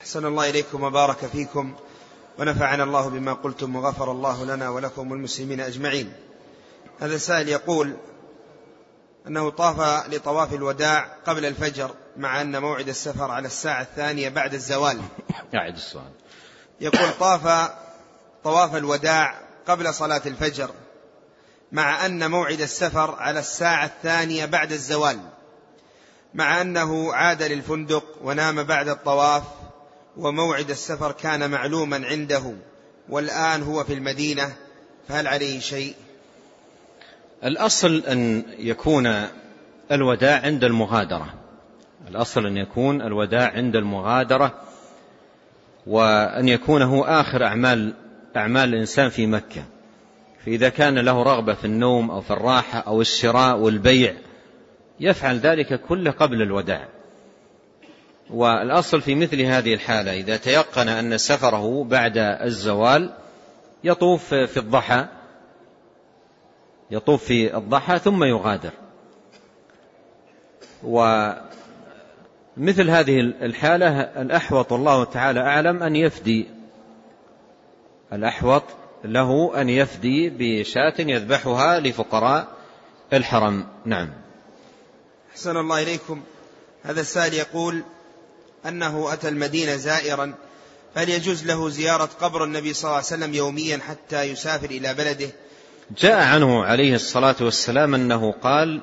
أحسن الله إليكم وبارك فيكم ونفعنا الله بما قلتم وغفر الله لنا ولكم والمسلمين أجمعين. هذا سائل يقول أنه طاف لطواف الوداع قبل الفجر مع أن موعد السفر على الساعة الثانية بعد الزوال. أعد السؤال يقول طاف طواف الوداع قبل صلاة الفجر مع أن موعد السفر على الساعة الثانية بعد الزوال مع أنه عاد للفندق ونام بعد الطواف وموعد السفر كان معلوما عنده والآن هو في المدينة فهل عليه شيء؟ الأصل أن يكون الوداع عند المغادرة. الأصل أن يكون الوداع عند المغادرة وأن يكون هو آخر أعمال أعمال الإنسان في مكة. فإذا كان له رغبة في النوم أو في الراحة أو الشراء والبيع يفعل ذلك كله قبل الوداع. والأصل في مثل هذه الحالة إذا تيقن أن سفره بعد الزوال يطوف في الضحى يطوف في الضحى ثم يغادر. ومثل هذه الحالة الأحوط الله تعالى أعلم أن يفدي. الأحوط له أن يفدي بشاة يذبحها لفقراء الحرم. نعم. أحسن الله إليكم. هذا السائل يقول أنه أتى المدينة زائرا فهل يجوز له زيارة قبر النبي صلى الله عليه وسلم يوميا حتى يسافر إلى بلده. جاء عنه عليه الصلاة والسلام أنه قال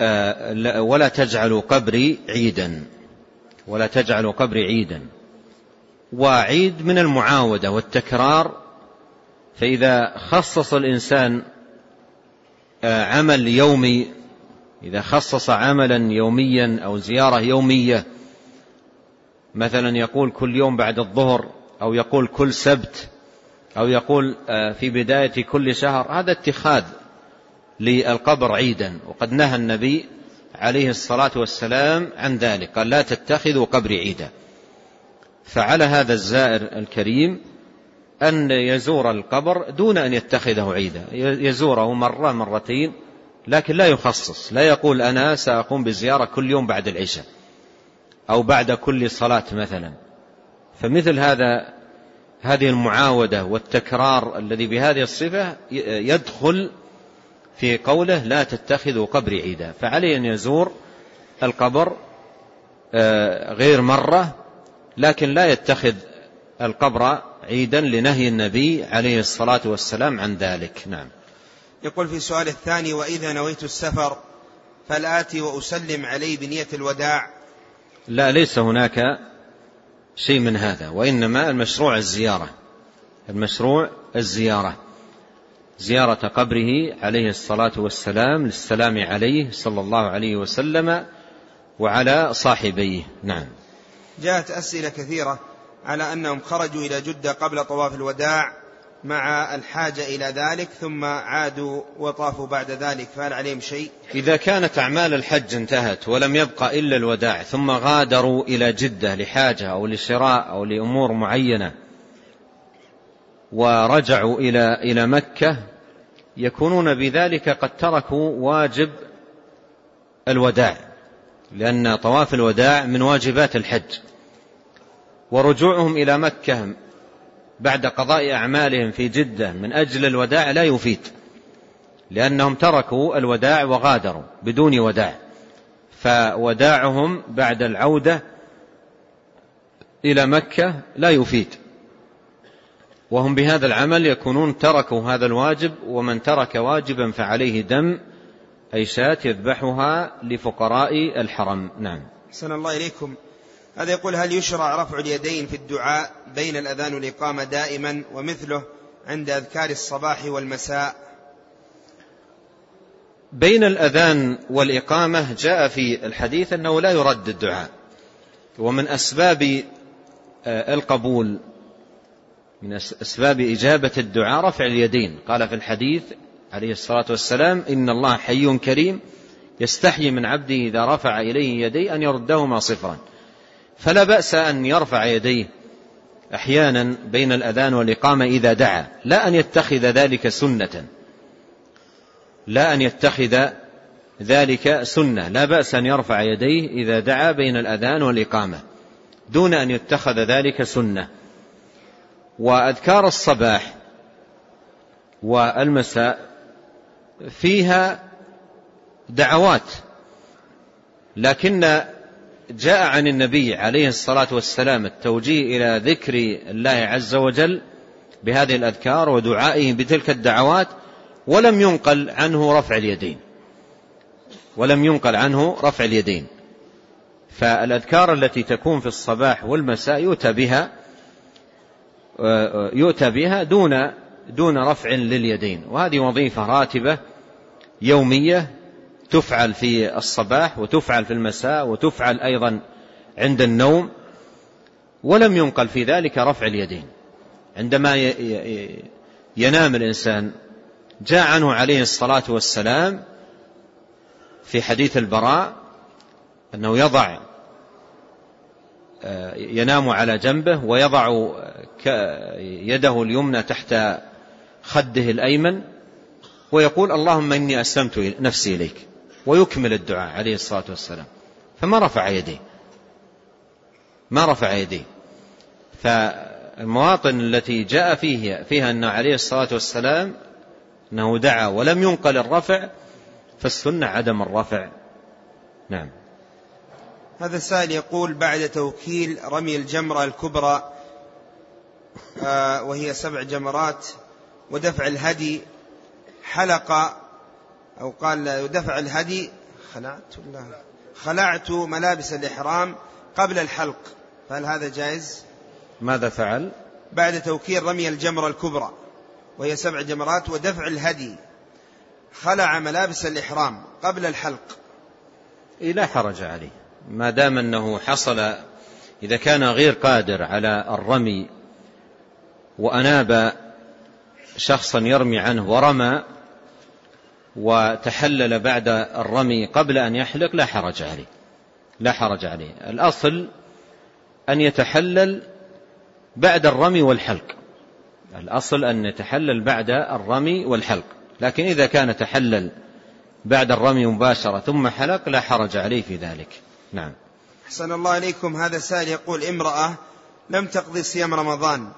آه ولا تجعلوا قبري عيدا ولا تجعلوا قبري عيدا. وعيد من المعاودة والتكرار فإذا خصص الإنسان آه عمل يومي إذا خصص عملا يوميا أو زيارة يومية مثلا يقول كل يوم بعد الظهر أو يقول كل سبت أو يقول في بداية كل شهر هذا اتخاذ للقبر عيدا. وقد نهى النبي عليه الصلاة والسلام عن ذلك قال لا تتخذوا قبري عيدا. فعلى هذا الزائر الكريم أن يزور القبر دون أن يتخذه عيدا. يزوره مرة مرتين لكن لا يخصص لا يقول أنا سأقوم بزيارة كل يوم بعد العشاء أو بعد كل صلاة مثلا. فمثل هذا هذه المعاودة والتكرار الذي بهذه الصفة يدخل في قوله لا تتخذوا قبري عيدا. فعليه أن يزور القبر غير مرة لكن لا يتخذ القبر عيدا لنهي النبي عليه الصلاة والسلام عن ذلك. نعم. يقول في السؤال الثاني وإذا نويت السفر فالآتي وأسلم عليه بنية الوداع. لا ليس هناك شيء من هذا وإنما المشروع الزيارة. المشروع الزيارة. زيارة قبره عليه الصلاة والسلام للسلام عليه صلى الله عليه وسلم وعلى صاحبيه. نعم. جاءت أسئلة كثيرة على أنهم خرجوا إلى جدة قبل طواف الوداع مع الحاجة إلى ذلك ثم عادوا وطافوا بعد ذلك فهل عليهم شيء؟ إذا كانت أعمال الحج انتهت ولم يبقى إلا الوداع ثم غادروا إلى جدة لحاجة أو لشراء أو لأمور معينة ورجعوا إلى إلى مكة يكونون بذلك قد تركوا واجب الوداع لأن طواف الوداع من واجبات الحج. ورجوعهم إلى مكة بعد قضاء أعمالهم في جدة من أجل الوداع لا يفيد لأنهم تركوا الوداع وغادروا بدون وداع فوداعهم بعد العودة إلى مكة لا يفيد. وهم بهذا العمل يكونون تركوا هذا الواجب ومن ترك واجبا فعليه دم أي شاة يذبحها لفقراء الحرم. نعم. سن الله إليكم. هذا يقول هل يشرع رفع اليدين في الدعاء بين الأذان والإقامة دائما ومثله عند أذكار الصباح والمساء؟ بين الأذان والإقامة جاء في الحديث أنه لا يرد الدعاء. ومن أسباب القبول من أسباب إجابة الدعاء رفع اليدين. قال في الحديث عليه الصلاة والسلام إن الله حي كريم يستحي من عبده إذا رفع إليه يديه أن يردهما صفرا. فلا بأس أن يرفع يديه أحيانا بين الأذان والإقامة إذا دعا. لا أن يتخذ ذلك سنة. لا أن يتخذ ذلك سنة. لا بأس أن يرفع يديه إذا دعا بين الأذان والإقامة دون أن يتخذ ذلك سنة. وأذكار الصباح والمساء فيها دعوات لكن جاء عن النبي عليه الصلاة والسلام التوجيه إلى ذكر الله عز وجل بهذه الأذكار ودعائه بتلك الدعوات ولم ينقل عنه رفع اليدين. ولم ينقل عنه رفع اليدين. فالأذكار التي تكون في الصباح والمساء يؤتى بها يؤتى بها دون دون رفع لليدين. وهذه وظيفة راتبة يومية تفعل في الصباح وتفعل في المساء وتفعل أيضا عند النوم ولم ينقل في ذلك رفع اليدين. عندما ينام الإنسان جاء عنه عليه الصلاة والسلام في حديث البراء أنه يضع ينام على جنبه ويضع يده اليمنى تحت خده الأيمن ويقول اللهم إني أسلمت نفسي إليك. ويكمل الدعاء عليه الصلاة والسلام. فما رفع يديه. ما رفع يديه. فالمواطن التي جاء فيه فيها أن عليه الصلاة والسلام أنه دعا ولم ينقل الرفع فالسنة عدم الرفع. نعم. هذا السائل يقول بعد توكيل رمي الجمرة الكبرى آه، وهي سبع جمرات ودفع الهدي حلق أو قال دفع الهدي خلعت ولا خلعت ملابس الإحرام قبل الحلق. فهل هذا جائز؟ ماذا فعل؟ بعد توكيل رمي الجمرة الكبرى وهي سبع جمرات ودفع الهدي. خلع ملابس الإحرام قبل الحلق. لا حرج عليه. ما دام أنه حصل إذا كان غير قادر على الرمي وأناب شخصا يرمي عنه ورمى وتحلل بعد الرمي قبل أن يحلق لا حرج عليه. لا حرج عليه. الأصل أن يتحلل بعد الرمي والحلق. الأصل أن يتحلل بعد الرمي والحلق. لكن إذا كان تحلل بعد الرمي مباشرة ثم حلق لا حرج عليه في ذلك. نعم. حسن الله عليكم. هذا سائل يقول امرأة لم تقضي صيام رمضان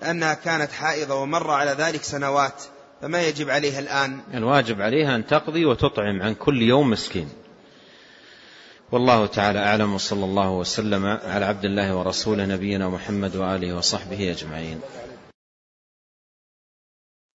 لأنها كانت حائضة ومر على ذلك سنوات. فما يجب عليها الآن؟ الواجب عليها أن تقضي وتطعم عن كل يوم مسكين. والله تعالى أعلم وصلى الله وسلم على عبد الله ورسوله نبينا محمد وآله وصحبه أجمعين.